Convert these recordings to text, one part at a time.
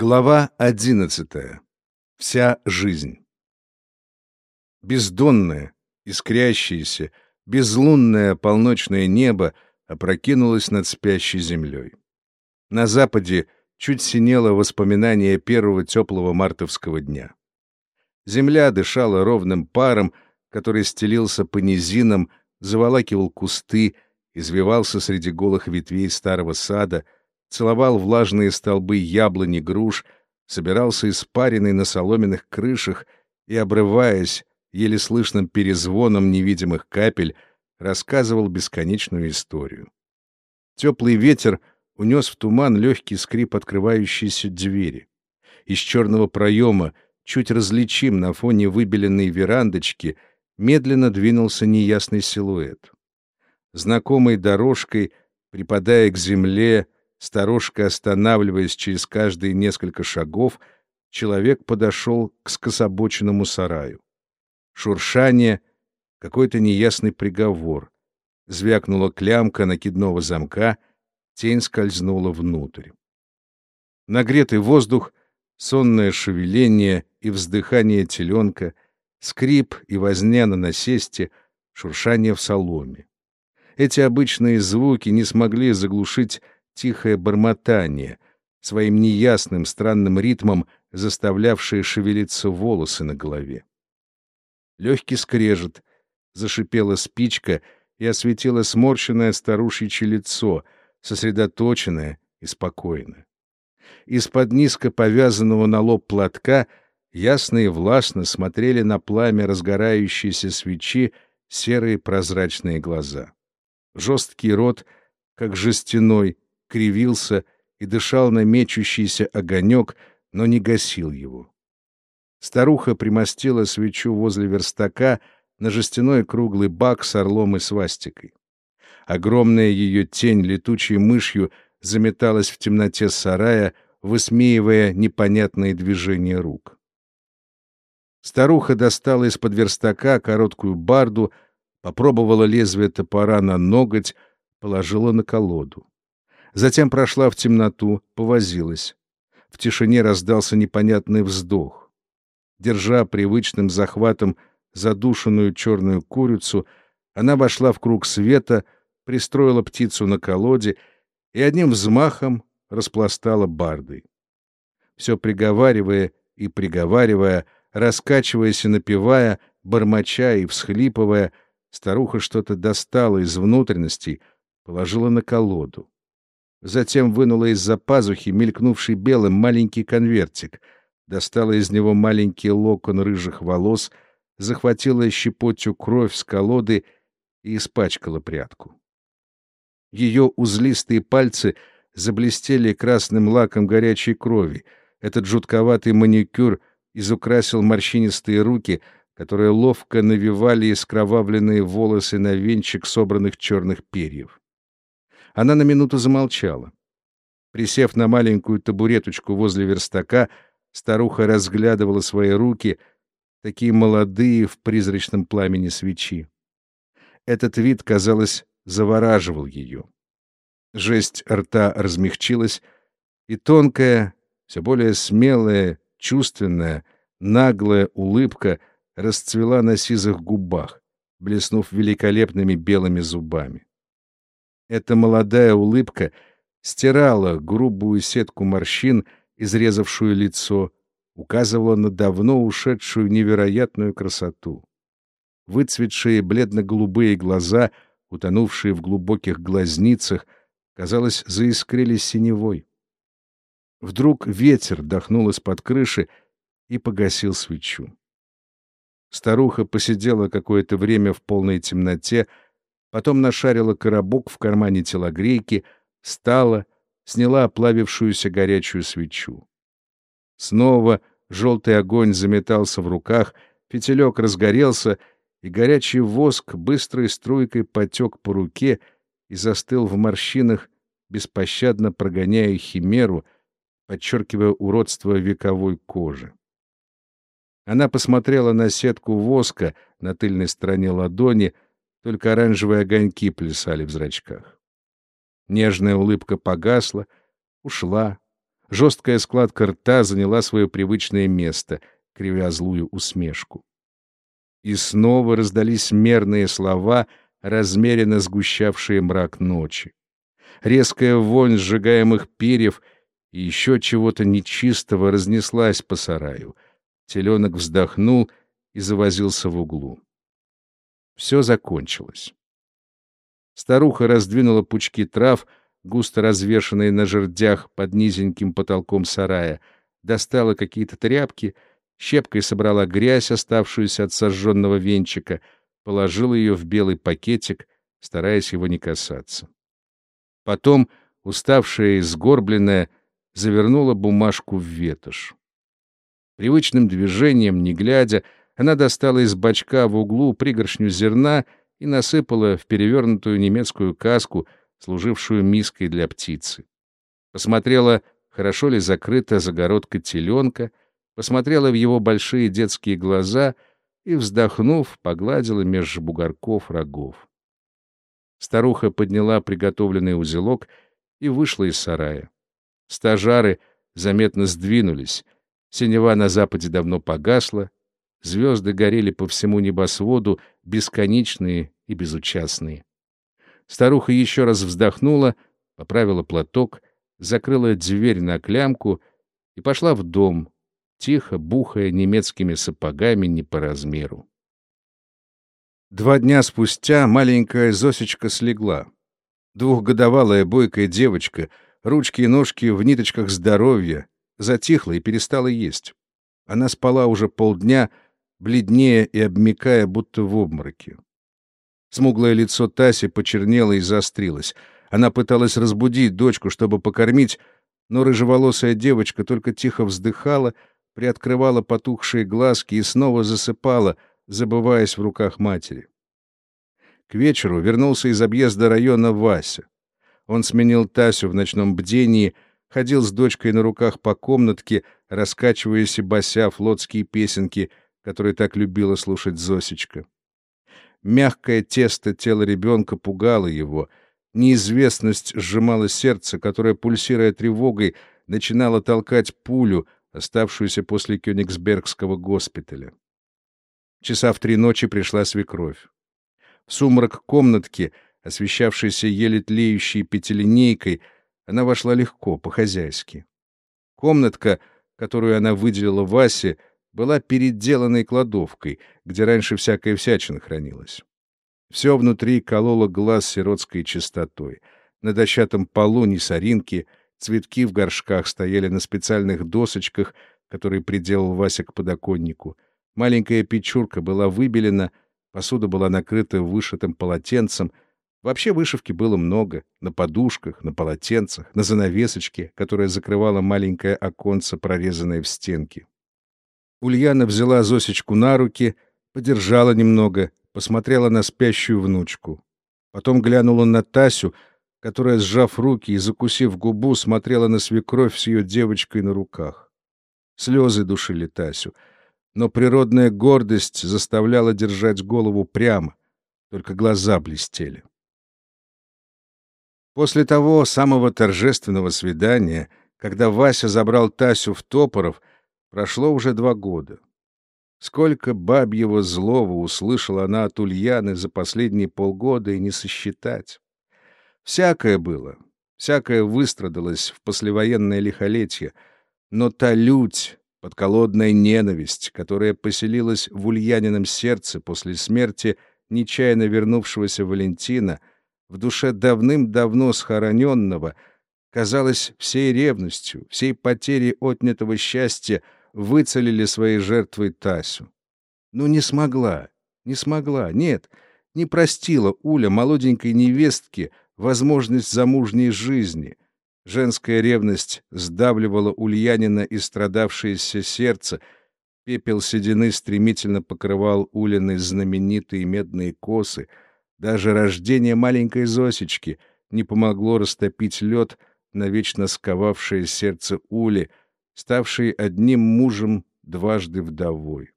Глава одиннадцатая. Вся жизнь. Бездонное, искрящееся, безлунное полночное небо опрокинулось над спящей землей. На западе чуть синело воспоминание первого теплого мартовского дня. Земля дышала ровным паром, который стелился по низинам, заволакивал кусты, извивался среди голых ветвей старого сада — целовал влажные столбы яблони груш, собирался испаренный на соломенных крышах и, обрываясь еле слышным перезвоном невидимых капель, рассказывал бесконечную историю. Теплый ветер унес в туман легкий скрип открывающейся двери. Из черного проема, чуть различим на фоне выбеленной верандочки, медленно двинулся неясный силуэт. Знакомой дорожкой, припадая к земле, Сторожка останавливаясь через каждые несколько шагов, человек подошел к скособоченному сараю. Шуршание, какой-то неясный приговор. Звякнула клямка накидного замка, тень скользнула внутрь. Нагретый воздух, сонное шевеление и вздыхание теленка, скрип и возня на насесте, шуршание в соломе. Эти обычные звуки не смогли заглушить тихое бормотание, своим неясным странным ритмом заставлявшее шевелиться волосы на голове. Легкий скрежет, зашипела спичка и осветила сморщенное старушечье лицо, сосредоточенное и спокойное. Из-под низко повязанного на лоб платка ясно и властно смотрели на пламя разгорающейся свечи серые прозрачные глаза. Жесткий рот, как жестяной, кривился и дышал на мечущийся огонек, но не гасил его. Старуха примостила свечу возле верстака на жестяной круглый бак с орлом и свастикой. Огромная ее тень летучей мышью заметалась в темноте сарая, высмеивая непонятные движения рук. Старуха достала из-под верстака короткую барду, попробовала лезвие топора на ноготь, положила на колоду. Затем прошла в темноту, повозилась. В тишине раздался непонятный вздох. Держа привычным захватом задушенную черную курицу, она вошла в круг света, пристроила птицу на колоде и одним взмахом распластала бардой. Все приговаривая и приговаривая, раскачиваясь и напевая, бормоча и всхлипывая, старуха что-то достала из внутренностей, положила на колоду. Затем вынула из-за пазухи, мелькнувший белым, маленький конвертик, достала из него маленький локон рыжих волос, захватила щепотью кровь с колоды и испачкала прядку. Ее узлистые пальцы заблестели красным лаком горячей крови. Этот жутковатый маникюр изукрасил морщинистые руки, которые ловко навивали искровавленные волосы на венчик собранных черных перьев. Она на минуту замолчала. Присев на маленькую табуреточку возле верстака, старуха разглядывала свои руки, такие молодые в призрачном пламени свечи. Этот вид, казалось, завораживал ее. Жесть рта размягчилась, и тонкая, все более смелая, чувственная, наглая улыбка расцвела на сизых губах, блеснув великолепными белыми зубами. Эта молодая улыбка стирала грубую сетку морщин, изрезавшую лицо, указывала на давно ушедшую невероятную красоту. Выцветшие бледно-голубые глаза, утонувшие в глубоких глазницах, казалось, заискрились синевой. Вдруг ветер дохнул из-под крыши и погасил свечу. Старуха посидела какое-то время в полной темноте, Потом нашарила коробок в кармане телогрейки, встала, сняла оплавившуюся горячую свечу. Снова желтый огонь заметался в руках, фитилек разгорелся, и горячий воск быстрой струйкой потек по руке и застыл в морщинах, беспощадно прогоняя химеру, подчеркивая уродство вековой кожи. Она посмотрела на сетку воска на тыльной стороне ладони — только оранжевые огоньки плясали в зрачках. Нежная улыбка погасла, ушла, Жесткая складка рта заняла свое привычное место, кривя злую усмешку. И снова раздались мерные слова, размеренно сгущавшие мрак ночи. Резкая вонь сжигаемых перьев и еще чего-то нечистого разнеслась по сараю. Теленок вздохнул и завозился в углу. Все закончилось. Старуха раздвинула пучки трав, густо развешанные на жердях под низеньким потолком сарая, достала какие-то тряпки, щепкой собрала грязь, оставшуюся от сожженного венчика, положила ее в белый пакетик, стараясь его не касаться. Потом, уставшая и сгорбленная, завернула бумажку в ветошь. Привычным движением, не глядя, она достала из бачка в углу пригоршню зерна и насыпала в перевернутую немецкую каску, служившую миской для птицы. Посмотрела, хорошо ли закрыта загородка теленка, посмотрела в его большие детские глаза и, вздохнув, погладила меж бугорков рогов. Старуха подняла приготовленный узелок и вышла из сарая. Стажары заметно сдвинулись. Синева на западе давно погасла, Звезды горели по всему небосводу, бесконечные и безучастные. Старуха еще раз вздохнула, поправила платок, закрыла дверь на клямку и пошла в дом, тихо бухая немецкими сапогами не по размеру. Два дня спустя маленькая Зосечка слегла. Двухгодовалая бойкая девочка, ручки и ножки в ниточках здоровья, затихла и перестала есть. Она спала уже полдня, бледнее и обмякая, будто в обмороке. Смуглое лицо Таси почернело и заострилось. Она пыталась разбудить дочку, чтобы покормить, но рыжеволосая девочка только тихо вздыхала, приоткрывала потухшие глазки и снова засыпала, забываясь в руках матери. К вечеру вернулся из объезда района Вася. Он сменил Тасю в ночном бдении, ходил с дочкой на руках по комнатке, раскачиваясь и бася флотские песенки — который так любила слушать Зосечка. Мягкое тесто тела ребенка пугало его. Неизвестность сжимала сердце, которое, пульсируя тревогой, начинало толкать пулю, оставшуюся после Кёнигсбергского госпиталя. Часа в три ночи пришла свекровь. Сумрак комнатки, освещавшейся еле тлеющей пятилинейкой, она вошла легко, по-хозяйски. Комнатка, которую она выделила Васе, была переделанной кладовкой, где раньше всякая всячина хранилась. Все внутри кололо глаз сиротской чистотой. На дощатом полу ни соринки, цветки в горшках стояли на специальных досочках, которые приделал Вася к подоконнику. Маленькая печурка была выбелена, посуда была накрыта вышитым полотенцем. Вообще вышивки было много — на подушках, на полотенцах, на занавесочке, которая закрывала маленькое оконце, прорезанное в стенке. Ульяна взяла Зосечку на руки, подержала немного, посмотрела на спящую внучку. Потом глянула на Тасю, которая, сжав руки и закусив губу, смотрела на свекровь с ее девочкой на руках. Слезы душили Тасю, но природная гордость заставляла держать голову прямо, только глаза блестели. После того самого торжественного свидания, когда Вася забрал Тасю в Топоров, Прошло уже два года. Сколько бабьего злого услышала она от Ульяны за последние полгода и не сосчитать. Всякое было, всякое выстрадалось в послевоенное лихолетие, но та лють, подколодная ненависть, которая поселилась в Ульянином сердце после смерти нечаянно вернувшегося Валентина, в душе давным-давно схороненного, казалась всей ревностью, всей потерей отнятого счастья — выцелили своей жертвой Тасю. Но не смогла, не смогла, нет, не простила Уля молоденькой невестке возможность замужней жизни. Женская ревность сдавливала Ульянина и страдавшееся сердце. Пепел седины стремительно покрывал Улины знаменитые медные косы. Даже рождение маленькой Зосечки не помогло растопить лед, навечно сковавшее сердце Ули — ставшей одним мужем дважды вдовой.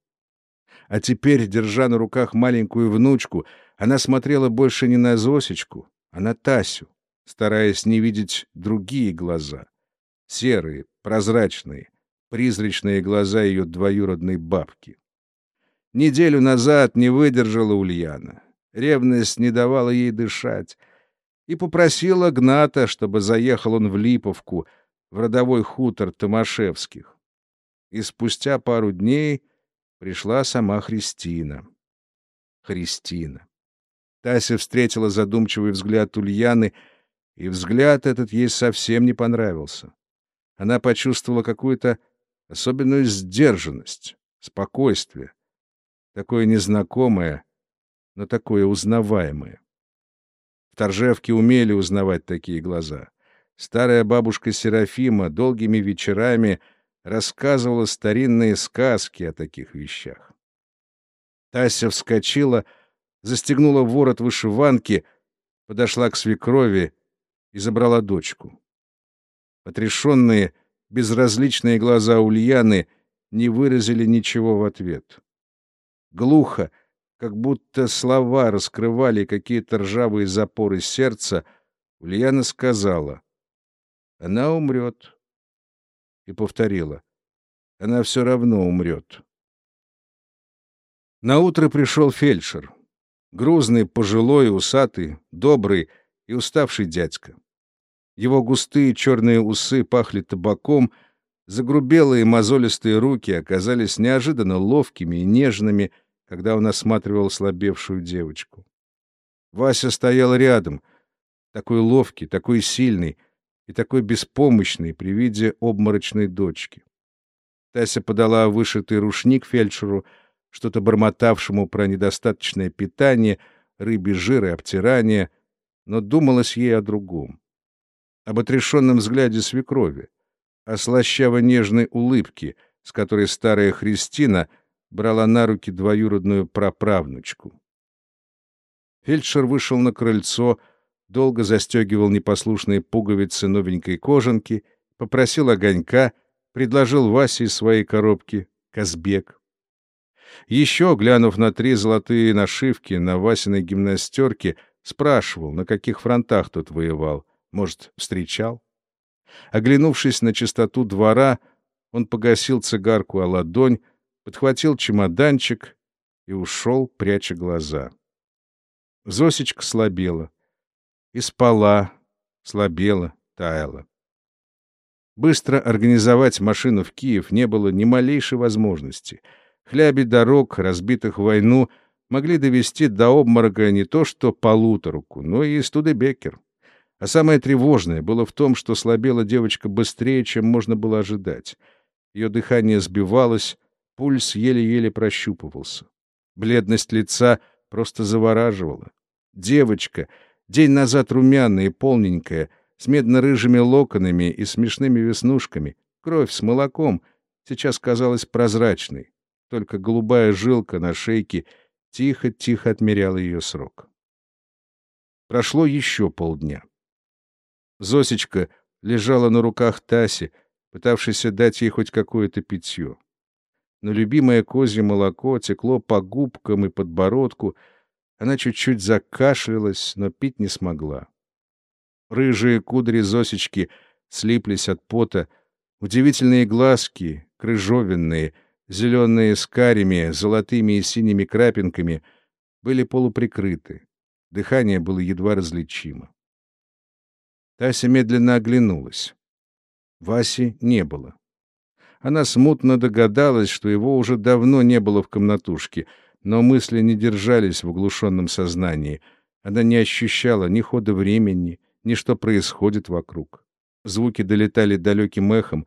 А теперь, держа на руках маленькую внучку, она смотрела больше не на Зосечку, а на Тасю, стараясь не видеть другие глаза. серые, прозрачные, призрачные глаза ее двоюродной бабки. Неделю назад не выдержала Ульяна. Ревность не давала ей дышать. И попросила Гната, чтобы заехал он в Липовку, в родовой хутор Томашевских. И спустя пару дней пришла сама Христина. Христина. Тася встретила задумчивый взгляд Ульяны, и взгляд этот ей совсем не понравился. Она почувствовала какую-то особенную сдержанность, спокойствие, такое незнакомое, но такое узнаваемое. В Торжевке умели узнавать такие глаза. Старая бабушка Серафима долгими вечерами рассказывала старинные сказки о таких вещах. Тася вскочила, застегнула ворот вышиванки, подошла к свекрови и забрала дочку. Отрешенные, безразличные глаза Ульяны не выразили ничего в ответ. Глухо, как будто слова раскрывали какие-то ржавые запоры сердца, Ульяна сказала, «Она умрет». И повторила, «Она все равно умрет». Наутро пришел фельдшер. Грузный, пожилой, усатый, добрый и уставший дядька. Его густые черные усы пахли табаком, загрубелые мозолистые руки оказались неожиданно ловкими и нежными, когда он осматривал слабевшую девочку. Вася стоял рядом, такой ловкий, такой сильный и такой беспомощный при виде обморочной дочки. Тася подала вышитый рушник фельдшеру, что-то бормотавшему про недостаточное питание, рыбий жир и обтирание, но думалось ей о другом. Об отрешенном взгляде свекрови, о слащаво-нежной улыбке, с которой старая Христина — брала на руки двоюродную праправнучку. Фельдшер вышел на крыльцо, долго застегивал непослушные пуговицы новенькой кожанки, попросил огонька, предложил Васе из своей коробки Казбек. Еще, глянув на три золотые нашивки на Васиной гимнастерке, спрашивал, на каких фронтах тот воевал, может, встречал. Оглянувшись на чистоту двора, он погасил цигарку о ладонь, подхватил чемоданчик и ушел, пряча глаза. Зосечка слабела. И спала, слабела, таяла. Быстро организовать машину в Киев не было ни малейшей возможности. Хляби дорог, разбитых в войну, могли довести до обморока не то что полуторку, но и Студебекер. А самое тревожное было в том, что слабела девочка быстрее, чем можно было ожидать. Ее дыхание сбивалось, Пульс еле-еле прощупывался. Бледность лица просто завораживала. Девочка, день назад румяная и полненькая, с медно-рыжими локонами и смешными веснушками, кровь с молоком, сейчас казалась прозрачной. Только голубая жилка на шейке тихо-тихо отмеряла ее срок. Прошло еще полдня. Зосечка лежала на руках Таси, пытавшейся дать ей хоть какое-то питье но любимое козье молоко текло по губкам и подбородку. Она чуть-чуть закашлялась, но пить не смогла. Рыжие кудри Зосечки слиплись от пота, удивительные глазки, крыжовенные, зеленые с карими, золотыми и синими крапинками, были полуприкрыты. Дыхание было едва различимо. Тася медленно оглянулась. Васи не было. Она смутно догадалась, что его уже давно не было в комнатушке, но мысли не держались в оглушенном сознании. Она не ощущала ни хода времени, ни что происходит вокруг. Звуки долетали далеким эхом,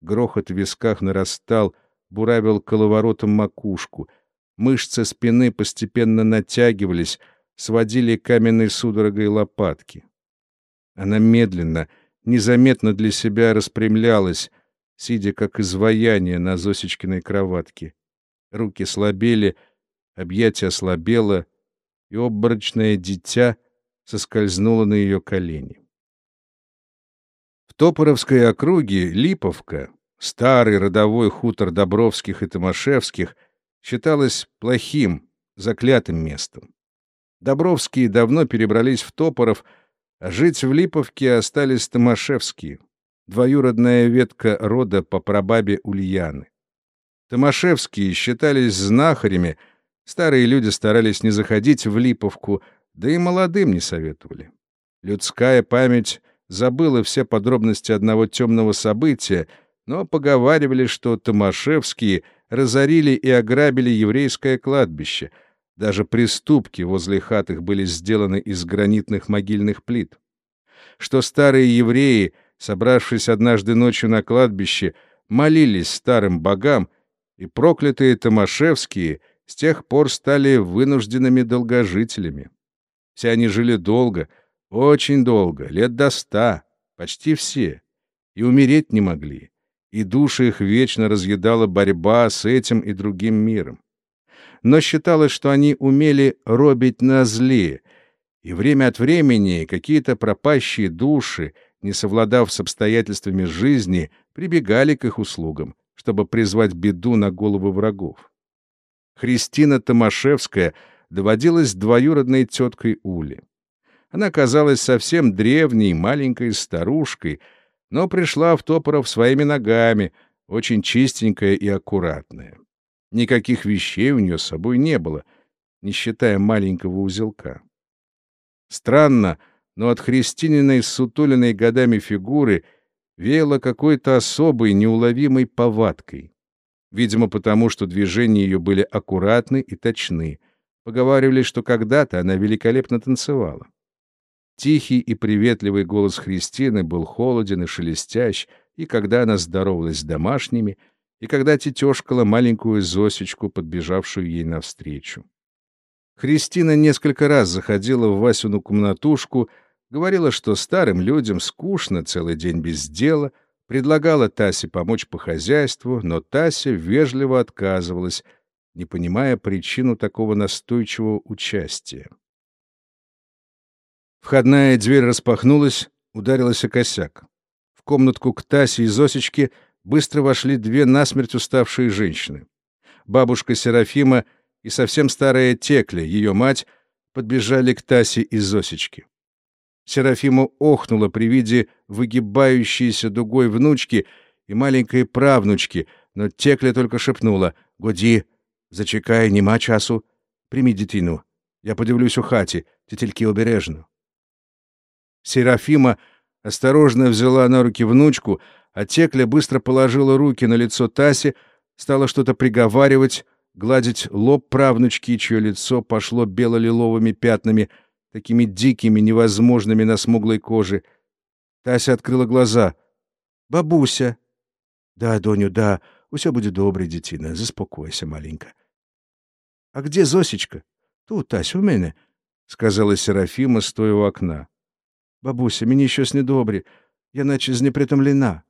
грохот в висках нарастал, буравил коловоротом макушку. Мышцы спины постепенно натягивались, сводили каменной судорогой лопатки. Она медленно, незаметно для себя распрямлялась, сидя как изваяние на Зосечкиной кроватке. Руки слабели, объятие ослабело, и обморочное дитя соскользнуло на ее колени. В Топоровской округе Липовка, старый родовой хутор Добровских и Томашевских, считалась плохим, заклятым местом. Добровские давно перебрались в Топоров, а жить в Липовке остались Томашевские. двоюродная ветка рода по прабабе Ульяны. Томашевские считались знахарями, старые люди старались не заходить в Липовку, да и молодым не советовали. Людская память забыла все подробности одного темного события, но поговаривали, что Томашевские разорили и ограбили еврейское кладбище. Даже приступки возле хат их были сделаны из гранитных могильных плит. Что старые евреи, собравшись однажды ночью на кладбище, молились старым богам, и проклятые Томашевские с тех пор стали вынужденными долгожителями. Все они жили долго, очень долго, лет до ста, почти все, и умереть не могли, и души их вечно разъедала борьба с этим и другим миром. Но считалось, что они умели робить на зле, и время от времени какие-то пропащие души, не совладав с обстоятельствами жизни, прибегали к их услугам, чтобы призвать беду на головы врагов. Христина Томашевская доводилась двоюродной теткой Ули. Она казалась совсем древней, маленькой старушкой, но пришла в Топоров своими ногами, очень чистенькая и аккуратная. Никаких вещей у нее с собой не было, не считая маленького узелка. Странно, но от Христининой сутуленной годами фигуры — веяло какой-то особой, неуловимой повадкой. Видимо, потому что движения ее были аккуратны и точны. Поговаривали, что когда-то она великолепно танцевала. Тихий и приветливый голос Христины был холоден и шелестящ, и когда она здоровалась с домашними, и когда тетешкала маленькую Зосечку, подбежавшую ей навстречу. Христина несколько раз заходила в Васину комнатушку, Говорила, что старым людям скучно целый день без дела, предлагала Тасе помочь по хозяйству, но Тася вежливо отказывалась, не понимая причину такого настойчивого участия. Входная дверь распахнулась, ударилась о косяк. В комнатку к Тасе и Зосечке быстро вошли две насмерть уставшие женщины. Бабушка Серафима и совсем старая Текля, ее мать, подбежали к Тасе и Зосечке. Серафима охнула при виде выгибающейся дугой внучки и маленькой правнучки, но Текля только шепнула «Годі, зачекай, нема часу. Прими дитину. Я подивлюсь у хаті, тетельки обережно». Серафима осторожно взяла на руки внучку, а Текля быстро положила руки на лицо Таси, стала что-то приговаривать, гладить лоб правнучки, чье лицо пошло бело-лиловыми пятнами — такими дикими, невозможными на смуглой коже. Тася открыла глаза. «Бабуся!» «Да, доню, да, усё буде добре, дитина, заспокойся, маленька». «А где Зосечка?» «Тут, Тася, у мене», — сказала Серафима, стоя у окна. «Бабуся, мені щось недобре, я наче знепритомлена».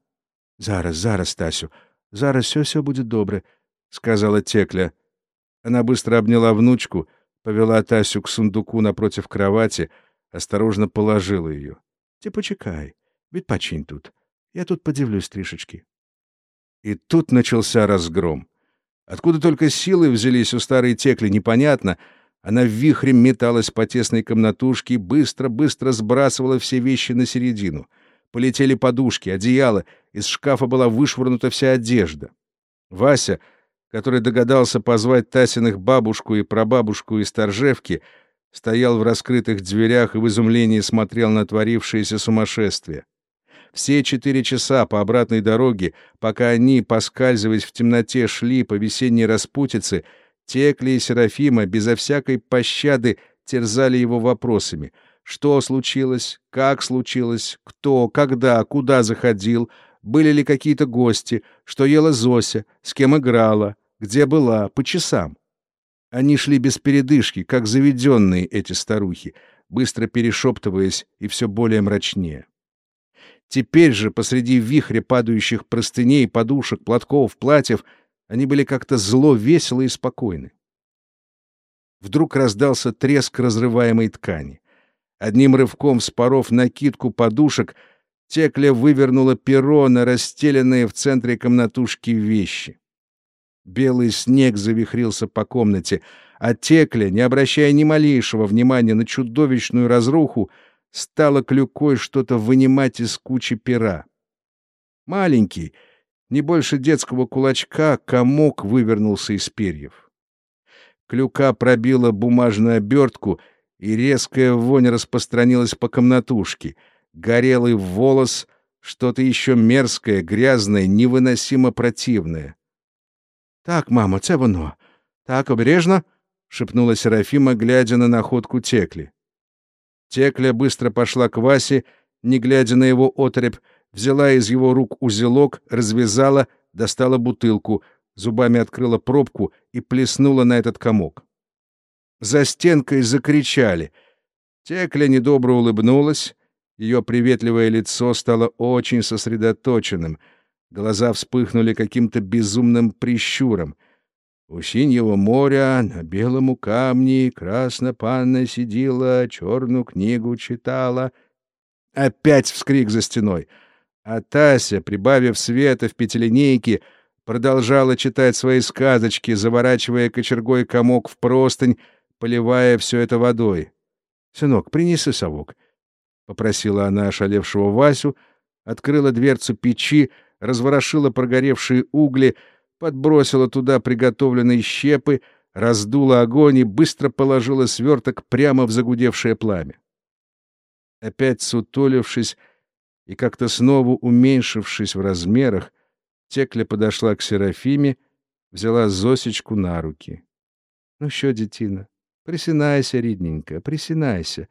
«Зараз, зараз, Тасю, зараз все-все будет добре», — сказала Текля. Она быстро обняла внучку, повела Тасю к сундуку напротив кровати, осторожно положила ее. — Ты почекай, відпочинь тут. Я тут подивлюсь трішечки. И тут начался разгром. Откуда только силы взялись у старой текли, непонятно. Она в вихре металась по тесной комнатушке и быстро-быстро сбрасывала все вещи на середину. Полетели подушки, одеяло, из шкафа была вышвырнута вся одежда. Вася который догадался позвать Тасиных бабушку и прабабушку из Торжевки, стоял в раскрытых дверях и в изумлении смотрел на творившееся сумасшествие. Все четыре часа по обратной дороге, пока они, поскальзываясь в темноте, шли по весенней распутице, Текли и Серафима безо всякой пощады терзали его вопросами. Что случилось? Как случилось? Кто? Когда? Куда заходил? Были ли какие-то гости? Что ела Зося? С кем играла? Где была? По часам. Они шли без передышки, как заведенные эти старухи, быстро перешептываясь и все более мрачнее. Теперь же, посреди вихря падающих простыней, подушек, платков, платьев, они были как-то зло, весело и спокойны. Вдруг раздался треск разрываемой ткани. Одним рывком споров накидку подушек — Текля вывернула перо на расстеленные в центре комнатушки вещи. Белый снег завихрился по комнате, а Текля, не обращая ни малейшего внимания на чудовищную разруху, стала клюкой что-то вынимать из кучи пера. Маленький, не больше детского кулачка, комок вывернулся из перьев. Клюка пробила бумажную обертку, и резкая вонь распространилась по комнатушке. Горелый волос, что-то еще мерзкое, грязное, невыносимо противное. — Так, мама, це воно. Так, обережно, — шепнула Серафима, глядя на находку Текли. Текля быстро пошла к Васе, не глядя на его отреб, взяла из его рук узелок, развязала, достала бутылку, зубами открыла пробку и плеснула на этот комок. За стенкой закричали. Текля недобро улыбнулась, ее приветливое лицо стало очень сосредоточенным, глаза вспыхнули каким-то безумным прищуром. У синего моря на белому камне красная панна сидела, черную книгу читала. Опять вскрик за стеной — а Тася, прибавив света в пятилинейке, продолжала читать свои сказочки, заворачивая кочергой комок в простынь, поливая все это водой. — Сынок, принеси совок, — попросила она ошалевшего Васю, открыла дверцу печи, разворошила прогоревшие угли, подбросила туда приготовленные щепы, раздула огонь и быстро положила сверток прямо в загудевшее пламя. Опять сутулившись, и как-то снова уменьшившись в размерах, Текля подошла к Серафиме, взяла Зосечку на руки. — Ну що, дитина, присинайся, рідненька, присинайся.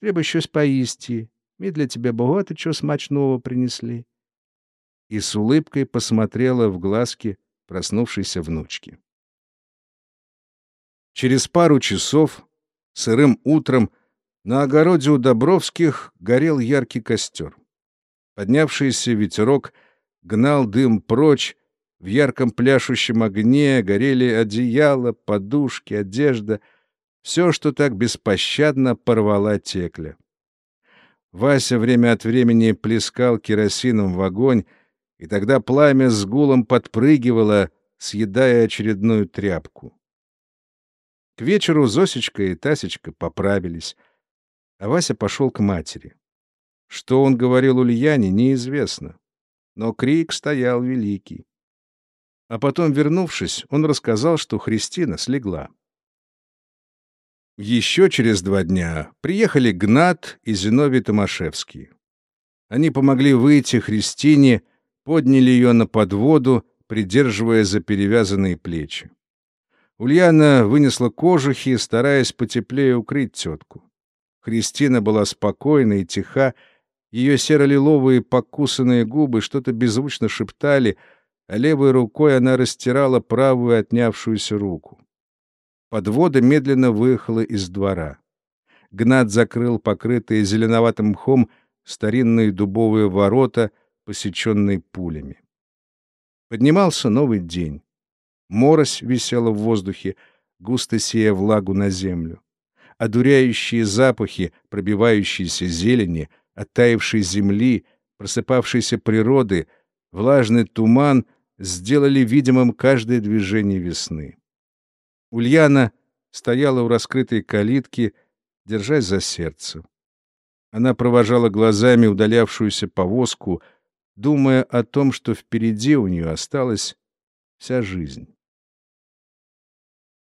Треба щось поїсти. Мы для тебя богато чего смачного принесли. И с улыбкой посмотрела в глазки проснувшейся внучки. Через пару часов, сырым утром, на огороде у Добровских горел яркий костер. Поднявшийся ветерок гнал дым прочь, в ярком пляшущем огне горели одеяло, подушки, одежда, все, что так беспощадно порвала текля. Вася время от времени плескал керосином в огонь, и тогда пламя с гулом подпрыгивало, съедая очередную тряпку. К вечеру Зосечка и Тасечка поправились, а Вася пошел к матери. Что он говорил Ульяне, неизвестно. Но крик стоял великий. А потом, вернувшись, он рассказал, что Христина слегла. Еще через два дня приехали Гнат и Зиновий Томашевский. Они помогли выйти Христине, подняли ее на подводу, придерживая за перевязанные плечи. Ульяна вынесла кожухи, стараясь потеплее укрыть тетку. Христина была спокойна и тиха, ее серо-лиловые покусанные губы что-то беззвучно шептали, а левой рукой она растирала правую отнявшуюся руку. Подвода медленно выехала из двора. Гнат закрыл покрытые зеленоватым мхом старинные дубовые ворота, посеченные пулями. Поднимался новый день. Морось висела в воздухе, густо сея влагу на землю. Одуряющие запахи, пробивающиеся зелени — оттаившей земли, просыпавшейся природы, влажный туман сделали видимым каждое движение весны. Ульяна стояла у раскрытой калитки, держась за сердце. Она провожала глазами удалявшуюся повозку, думая о том, что впереди у нее осталась вся жизнь.